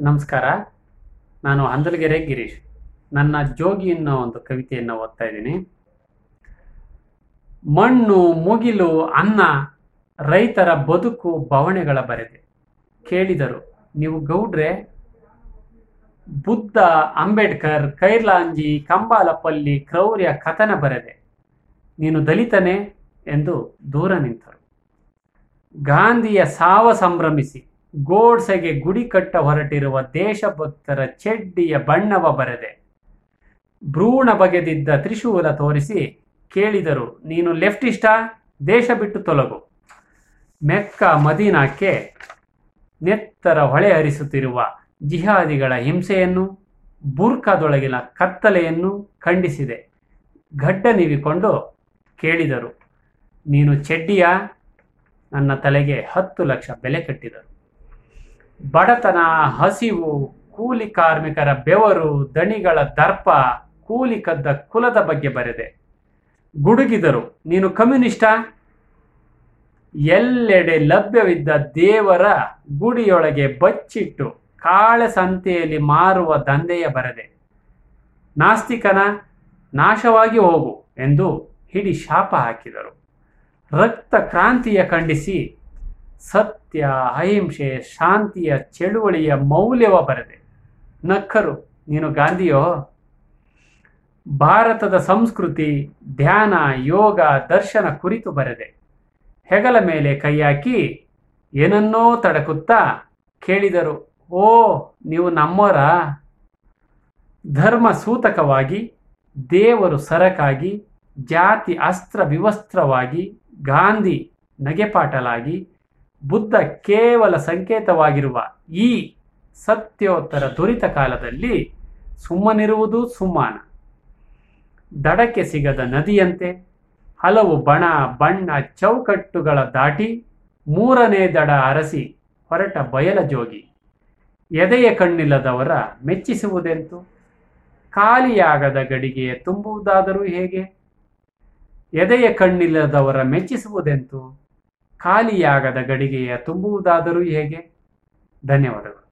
ನಮಸ್ಕಾರ. ನಾನು ಹಂದಲಗೆರೆ ಗಿರೀಶ್. ನನ್ನ ಜೋಗಿ ಅನ್ನೋ ಒಂದು ಕವಿತೆಯನ್ನು ಓದ್ತಾ ಇದ್ದೀನಿ. ಮಣ್ಣು, ಮುಗಿಲು, ಅನ್ನ, ರೈತರ ಬದುಕು, ಬವಣೆಗಳ ಬರೆದೆ. ಕೇಳಿದರು, ನೀವು ಗೌಡ್ರೆ, ಬುದ್ಧ, ಅಂಬೇಡ್ಕರ್, ಕೈರ್ಲಾಂಜಿ ಕಂಬಾಲಪಲ್ಲಿ ಕ್ರೌರ್ಯ ಕಥನ ಬರೆದೆ. ನೀನು ದಲಿತನೇ ಎಂದು ದೂರ ನಿಂತರು. ಗಾಂಧಿಯ ಸಾವ ಸಂಭ್ರಮಿಸಿ ಗೋಡ್ಸೆಗೆ ಗುಡಿ ಕಟ್ಟ ಹೊರಟಿರುವ ದೇಶಭಕ್ತರ ಚೆಡ್ಡಿಯ ಬಣ್ಣವ ಬರೆದೆ. ಭ್ರೂಣ ಬಗೆದಿದ್ದ ತ್ರಿಶೂಲ ತೋರಿಸಿ ಕೇಳಿದರು, ನೀನು ಲೆಫ್ಟಿಸ್ಟಾ? ದೇಶ ಬಿಟ್ಟು ತೊಲಗು. ಮೆಕ್ಕ ಮದೀನಾಕ್ಕೆ ನೆತ್ತರ ಹೊಳೆ ಹರಿಸುತ್ತಿರುವ ಜಿಹಾದಿಗಳ ಹಿಂಸೆಯನ್ನು ಬುರ್ಕಾದೊಳಗಿನ ಕತ್ತಲೆಯನ್ನು ಖಂಡಿಸಿದೆ. ಗಡ್ಡ ನೀವಿಕೊಂಡು ಕೇಳಿದರು, ನೀನು ಚೆಡ್ಡಿಯ? ನನ್ನ ತಲೆಗೆ ಹತ್ತು ಲಕ್ಷ ಬೆಲೆ ಕಟ್ಟಿದರು. ಬಡತನ, ಹಸಿವು, ಕೂಲಿ ಕಾರ್ಮಿಕರ ಬೆವರು, ದಣಿಗಳ ದರ್ಪ, ಕೂಲಿ ಕದ್ದ ಕುಲದ ಬಗ್ಗೆ ಬರೆದೆ. ಗುಡುಗಿದರು, ನೀನು ಕಮ್ಯುನಿಸ್ಟಾ? ಎಲ್ಲೆಡೆ ಲಭ್ಯವಿದ್ದ ದೇವರ ಗುಡಿಯೊಳಗೆ ಬಚ್ಚಿಟ್ಟು ಕಾಳೆ ಸಂತೆಯಲ್ಲಿ ಮಾರುವ ದಂಧೆಯ ಬರೆದೆ. ನಾಸ್ತಿಕನ, ನಾಶವಾಗಿ ಹೋಗು ಎಂದು ಹಿಡಿ ಶಾಪ ಹಾಕಿದರು. ರಕ್ತ ಕ್ರಾಂತಿಯ ಖಂಡಿಸಿ ಸತ್ಯ, ಅಹಿಂಸೆ, ಶಾಂತಿಯ ಚಳುವಳಿಯ ಮೌಲ್ಯವ ಬರೆದೆ. ನಕ್ಕರು, ನೀನು ಗಾಂಧಿಯೋ? ಭಾರತದ ಸಂಸ್ಕೃತಿ, ಧ್ಯಾನ, ಯೋಗ, ದರ್ಶನ ಕುರಿತು ಬರೆದೆ. ಹೆಗಲ ಮೇಲೆ ಕೈ ಹಾಕಿ ಏನನ್ನೋ ತಡಕುತ್ತಾ ಕೇಳಿದರು, ಓ, ನೀವು ನಮ್ಮರ? ಧರ್ಮ ಸೂತಕವಾಗಿ ದೇವರು ಸರಕಾಗಿ, ಜಾತಿ ಅಸ್ತ್ರ ವಿವಸ್ತ್ರವಾಗಿ, ಗಾಂಧಿ ನಗೆಪಾಟಲಾಗಿ ಬುದ್ಧ ಕೇವಲ ಸಂಕೇತವಾಗಿರುವ ಈ ಸತ್ಯೋತ್ತರ ದುರಿತ ಕಾಲದಲ್ಲಿ ಸುಮ್ಮನಿರುವುದು ಸುಮ್ಮಾನ ದಡಕ್ಕೆ ಸಿಗದ ನದಿಯಂತೆ ಹಲವು ಬಣ, ಬಣ್ಣ, ಚೌಕಟ್ಟುಗಳ ದಾಟಿ ಮೂರನೇ ದಡ ಅರಸಿ ಹೊರಟ ಬಯಲ ಜೋಗಿ. ಎದೆಯ ಕಣ್ಣಿಲ್ಲದವರ ಮೆಚ್ಚಿಸುವುದೆಂತು? ಖಾಲಿಯಾಗದ ಗಡಿಗೆ ತುಂಬುವುದಾದರೂ ಹೇಗೆ? ಎದೆಯ ಕಣ್ಣಿಲ್ಲದವರ ಮೆಚ್ಚಿಸುವುದೆಂತು? ಖಾಲಿಯಾಗದ ಗಡಿಗೆಯ ತುಂಬುವುದಾದರೂ ಹೇಗೆ? ಧನ್ಯವಾದಗಳು.